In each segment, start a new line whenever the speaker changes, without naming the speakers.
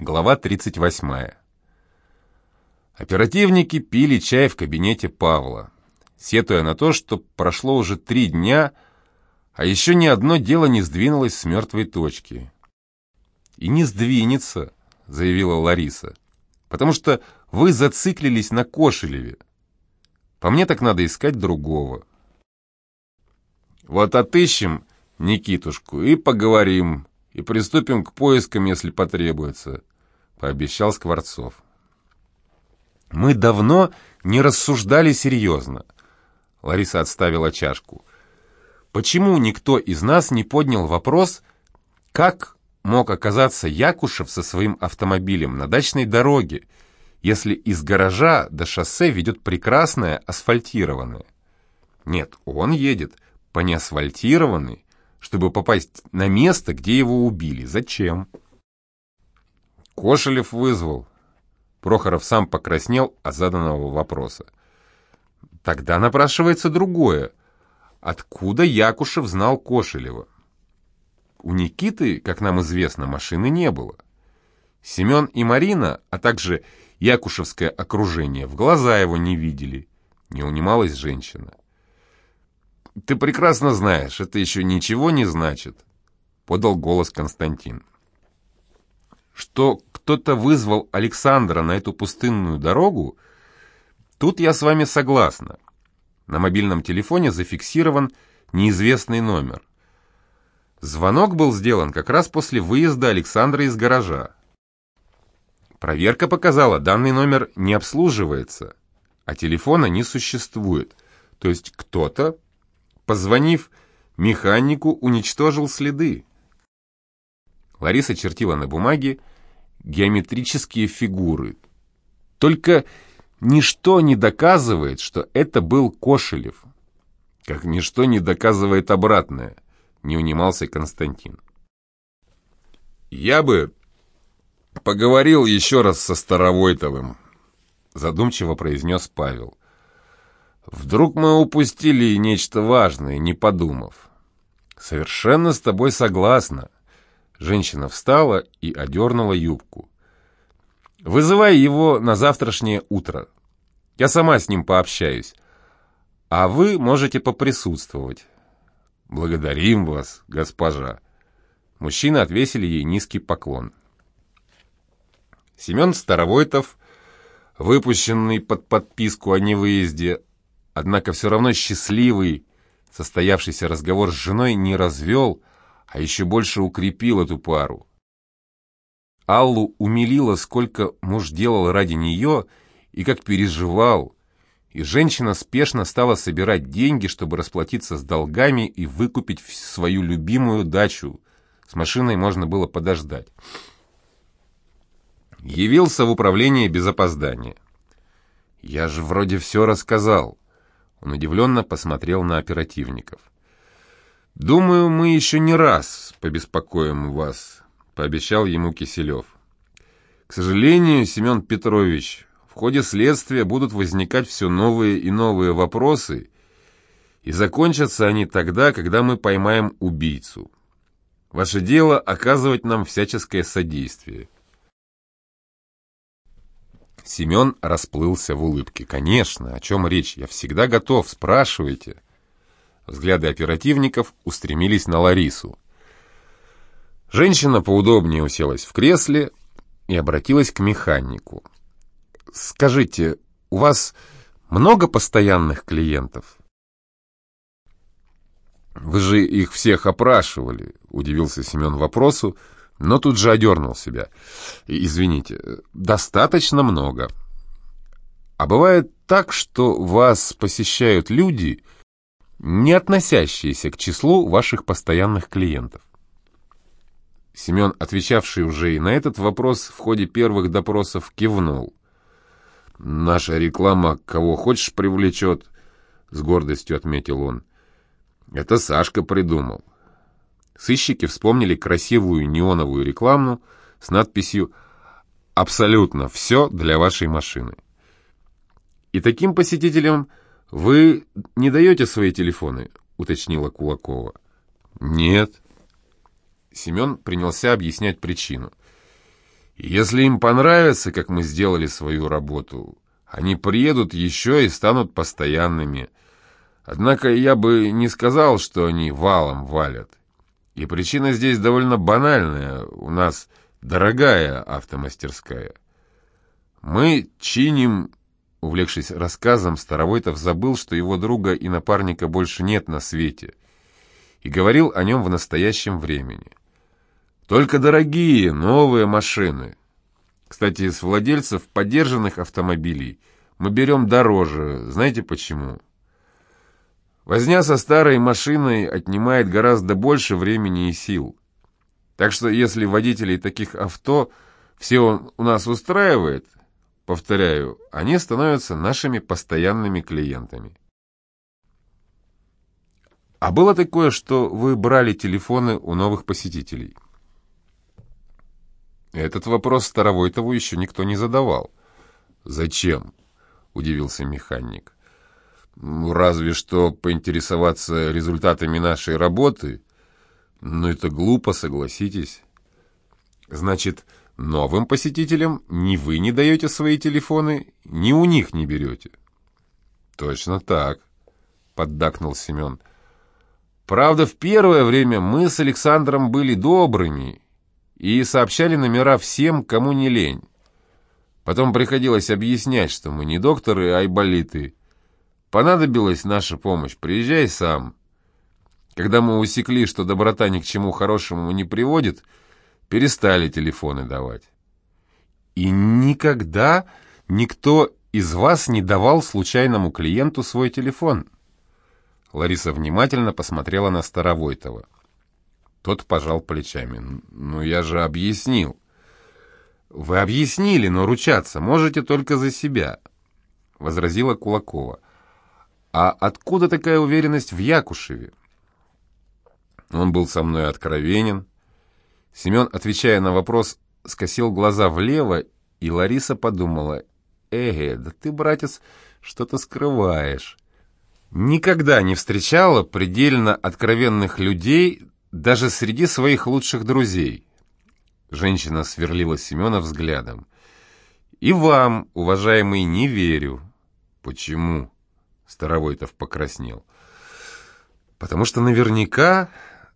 Глава 38. Оперативники пили чай в кабинете Павла, сетуя на то, что прошло уже три дня, а еще ни одно дело не сдвинулось с мертвой точки. «И не сдвинется», — заявила Лариса, «потому что вы зациклились на Кошелеве. По мне так надо искать другого». «Вот отыщем Никитушку и поговорим», и приступим к поискам, если потребуется», — пообещал Скворцов. «Мы давно не рассуждали серьезно», — Лариса отставила чашку. «Почему никто из нас не поднял вопрос, как мог оказаться Якушев со своим автомобилем на дачной дороге, если из гаража до шоссе ведет прекрасное асфальтированное? Нет, он едет по неасфальтированной, чтобы попасть на место, где его убили. Зачем? Кошелев вызвал. Прохоров сам покраснел от заданного вопроса. Тогда напрашивается другое. Откуда Якушев знал Кошелева? У Никиты, как нам известно, машины не было. Семен и Марина, а также Якушевское окружение в глаза его не видели. Не унималась женщина. «Ты прекрасно знаешь, это еще ничего не значит», — подал голос Константин. «Что кто-то вызвал Александра на эту пустынную дорогу, тут я с вами согласна. На мобильном телефоне зафиксирован неизвестный номер. Звонок был сделан как раз после выезда Александра из гаража. Проверка показала, данный номер не обслуживается, а телефона не существует. То есть кто-то позвонив механику, уничтожил следы. Лариса чертила на бумаге геометрические фигуры. Только ничто не доказывает, что это был Кошелев. Как ничто не доказывает обратное, не унимался Константин. Я бы поговорил еще раз со Старовойтовым, задумчиво произнес Павел. Вдруг мы упустили нечто важное, не подумав. Совершенно с тобой согласна. Женщина встала и одернула юбку. Вызывай его на завтрашнее утро. Я сама с ним пообщаюсь. А вы можете поприсутствовать. Благодарим вас, госпожа. Мужчины отвесили ей низкий поклон. Семен Старовойтов, выпущенный под подписку о невыезде, Однако все равно счастливый состоявшийся разговор с женой не развел, а еще больше укрепил эту пару. Аллу умилило, сколько муж делал ради нее и как переживал, и женщина спешно стала собирать деньги, чтобы расплатиться с долгами и выкупить свою любимую дачу. С машиной можно было подождать. Явился в управление без опоздания. «Я же вроде все рассказал». Он удивленно посмотрел на оперативников. «Думаю, мы еще не раз побеспокоим вас», — пообещал ему Киселев. «К сожалению, Семен Петрович, в ходе следствия будут возникать все новые и новые вопросы, и закончатся они тогда, когда мы поймаем убийцу. Ваше дело — оказывать нам всяческое содействие. Семен расплылся в улыбке. «Конечно, о чем речь? Я всегда готов, спрашивайте». Взгляды оперативников устремились на Ларису. Женщина поудобнее уселась в кресле и обратилась к механику. «Скажите, у вас много постоянных клиентов?» «Вы же их всех опрашивали», — удивился Семен вопросу, — но тут же одернул себя. «Извините, достаточно много. А бывает так, что вас посещают люди, не относящиеся к числу ваших постоянных клиентов». Семен, отвечавший уже и на этот вопрос в ходе первых допросов, кивнул. «Наша реклама кого хочешь привлечет», — с гордостью отметил он. «Это Сашка придумал. Сыщики вспомнили красивую неоновую рекламу с надписью «Абсолютно все для вашей машины». «И таким посетителям вы не даете свои телефоны?» — уточнила Если им понравится, как мы сделали свою работу, они приедут еще и станут постоянными. Однако я бы не сказал, что они валом валят. И причина здесь довольно банальная. У нас дорогая автомастерская. Мы чиним... Увлекшись рассказом, Старовойтов забыл, что его друга и напарника больше нет на свете, и говорил о нем в настоящем времени. Только дорогие, новые машины. Кстати, с владельцев подержанных автомобилей мы берем дороже. Знаете почему? Возня со старой машиной отнимает гораздо больше времени и сил. Так что если водителей таких авто все у нас устраивает, повторяю, они становятся нашими постоянными клиентами. А было такое, что вы брали телефоны у новых посетителей? Этот вопрос Старовойтову еще никто не задавал. «Зачем?» — удивился механик. «Ну, «Разве что поинтересоваться результатами нашей работы. Но это глупо, согласитесь». «Значит, новым посетителям ни вы не даете свои телефоны, ни у них не берете?» «Точно так», — поддакнул Семен. «Правда, в первое время мы с Александром были добрыми» и сообщали номера всем, кому не лень. Потом приходилось объяснять, что мы не докторы, а айболиты. Понадобилась наша помощь, приезжай сам. Когда мы усекли, что доброта ни к чему хорошему не приводит, перестали телефоны давать. И никогда никто из вас не давал случайному клиенту свой телефон. Лариса внимательно посмотрела на Старовойтова. Тот пожал плечами. «Ну, я же объяснил». «Вы объяснили, но ручаться можете только за себя», — возразила Кулакова. «А откуда такая уверенность в Якушеве?» Он был со мной откровенен. Семен, отвечая на вопрос, скосил глаза влево, и Лариса подумала, «Эге, да ты, братец, что-то скрываешь». Никогда не встречала предельно откровенных людей, даже среди своих лучших друзей. Женщина сверлила Семена взглядом. «И вам, уважаемый, не верю». «Почему?» — Старовойтов покраснел. «Потому что наверняка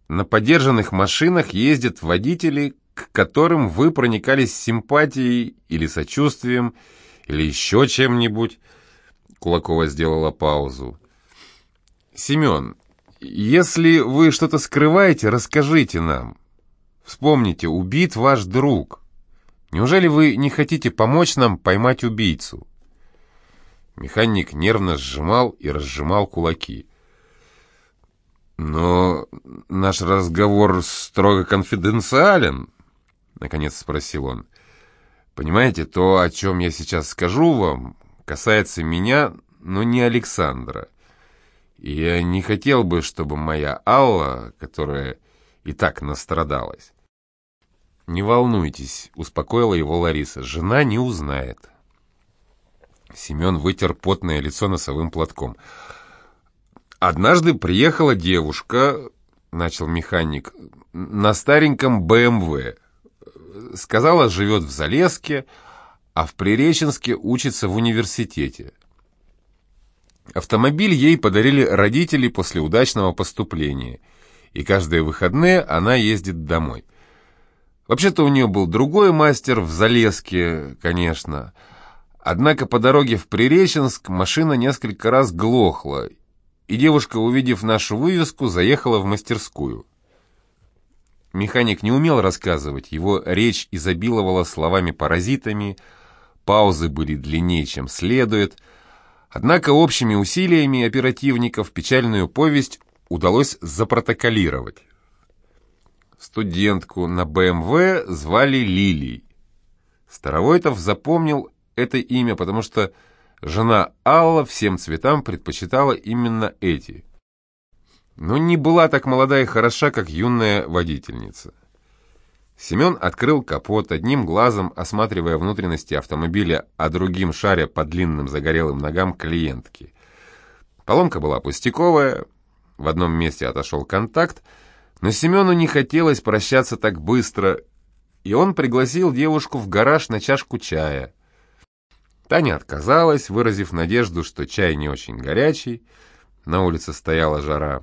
на подержанных машинах ездят водители, к которым вы проникались симпатией или сочувствием, или еще чем-нибудь». Кулакова сделала паузу. «Семен, если вы что-то скрываете, расскажите нам. Вспомните, убит ваш друг. Неужели вы не хотите помочь нам поймать убийцу?» Механик нервно сжимал и разжимал кулаки. «Но наш разговор строго конфиденциален», — наконец спросил он. «Понимаете, то, о чем я сейчас скажу вам, касается меня, но не Александра. Я не хотел бы, чтобы моя Алла, которая и так настрадалась... «Не волнуйтесь», — успокоила его Лариса, — «жена не узнает». Семен вытер потное лицо носовым платком. «Однажды приехала девушка, — начал механик, — на стареньком БМВ. Сказала, живет в Залеске, а в Приреченске учится в университете. Автомобиль ей подарили родители после удачного поступления, и каждые выходные она ездит домой. Вообще-то у нее был другой мастер в Залеске, конечно. Однако по дороге в Приреченск машина несколько раз глохла, и девушка, увидев нашу вывеску, заехала в мастерскую. Механик не умел рассказывать, его речь изобиловала словами-паразитами, паузы были длиннее, чем следует — Однако общими усилиями оперативников печальную повесть удалось запротоколировать. Студентку на БМВ звали Лилией. Старовойтов запомнил это имя, потому что жена Алла всем цветам предпочитала именно эти. Но не была так молода и хороша, как юная водительница. Семен открыл капот, одним глазом осматривая внутренности автомобиля, а другим шаря по длинным загорелым ногам клиентки. Поломка была пустяковая, в одном месте отошел контакт, но Семену не хотелось прощаться так быстро, и он пригласил девушку в гараж на чашку чая. Таня отказалась, выразив надежду, что чай не очень горячий, на улице стояла жара.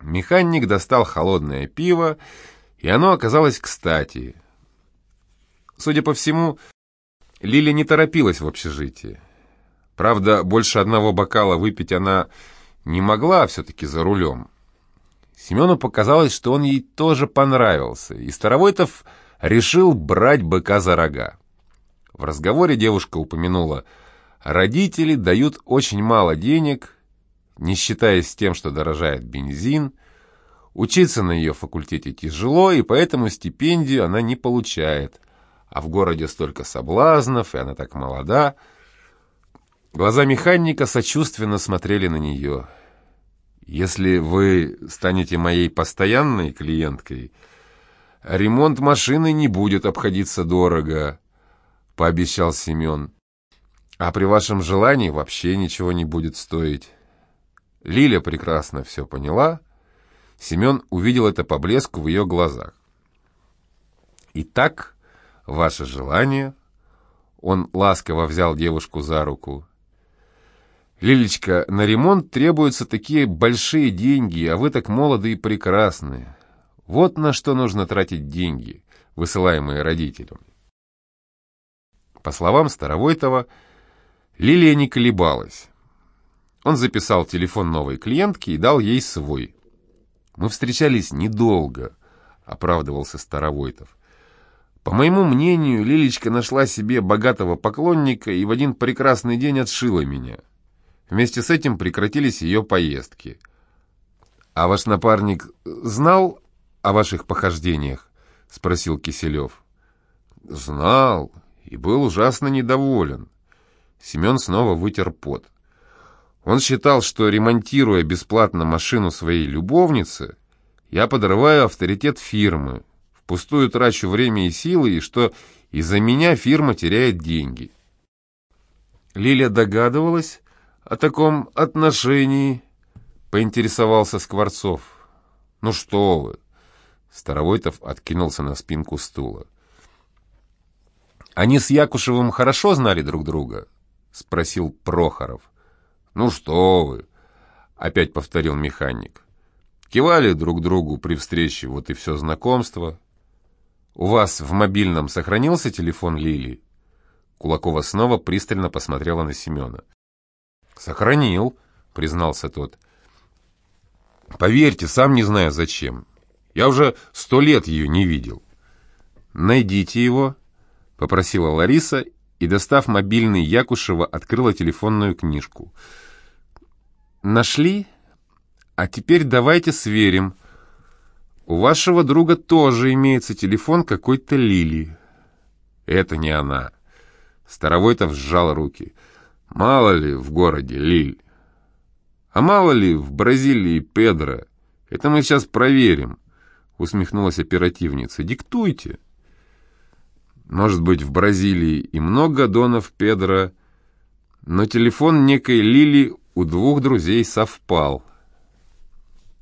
Механик достал холодное пиво, и оно оказалось кстати. Судя по всему, Лиля не торопилась в общежитии. Правда, больше одного бокала выпить она не могла все-таки за рулем. Семену показалось, что он ей тоже понравился, и Старовойтов решил брать быка за рога. В разговоре девушка упомянула, родители дают очень мало денег, не считаясь тем, что дорожает бензин, учиться на ее факультете тяжело, и поэтому стипендию она не получает, а в городе столько соблазнов, и она так молода — Глаза механика сочувственно смотрели на нее. «Если вы станете моей постоянной клиенткой, ремонт машины не будет обходиться дорого», — пообещал Семен. «А при вашем желании вообще ничего не будет стоить». Лиля прекрасно все поняла. Семен увидел это по блеску в ее глазах. «Итак, ваше желание...» Он ласково взял девушку за руку. «Лилечка, на ремонт требуются такие большие деньги, а вы так молоды и прекрасны. Вот на что нужно тратить деньги, высылаемые родителям». По словам Старовойтова, Лилия не колебалась. Он записал телефон новой клиентки и дал ей свой. «Мы встречались недолго», — оправдывался Старовойтов. «По моему мнению, Лилечка нашла себе богатого поклонника и в один прекрасный день отшила меня». Вместе с этим прекратились ее поездки. «А ваш напарник знал о ваших похождениях?» — спросил Киселев. «Знал и был ужасно недоволен». Семен снова вытер пот. Он считал, что, ремонтируя бесплатно машину своей любовницы, я подрываю авторитет фирмы, впустую трачу время и силы, и что из-за меня фирма теряет деньги. Лиля догадывалась, о таком отношении?» — поинтересовался Скворцов. «Ну что вы!» — Старовойтов откинулся на спинку стула. «Они с Якушевым хорошо знали друг друга?» — спросил Прохоров. «Ну что вы!» — опять повторил механик. «Кивали друг другу при встрече, вот и все знакомство. У вас в мобильном сохранился телефон Лили?» Кулакова снова пристально посмотрела на Семена. «Сохранил», — признался тот. «Поверьте, сам не знаю зачем. Я уже сто лет ее не видел». «Найдите его», — попросила Лариса и, достав мобильный Якушева, открыла телефонную книжку. «Нашли? А теперь давайте сверим. У вашего друга тоже имеется телефон какой-то Лили». «Это не она». Старовойтов сжал руки. Мало ли в городе Лиль. А мало ли в Бразилии Педро. Это мы сейчас проверим, усмехнулась оперативница. Диктуйте. Может быть, в Бразилии и много донов Педро, но телефон некой Лили у двух друзей совпал —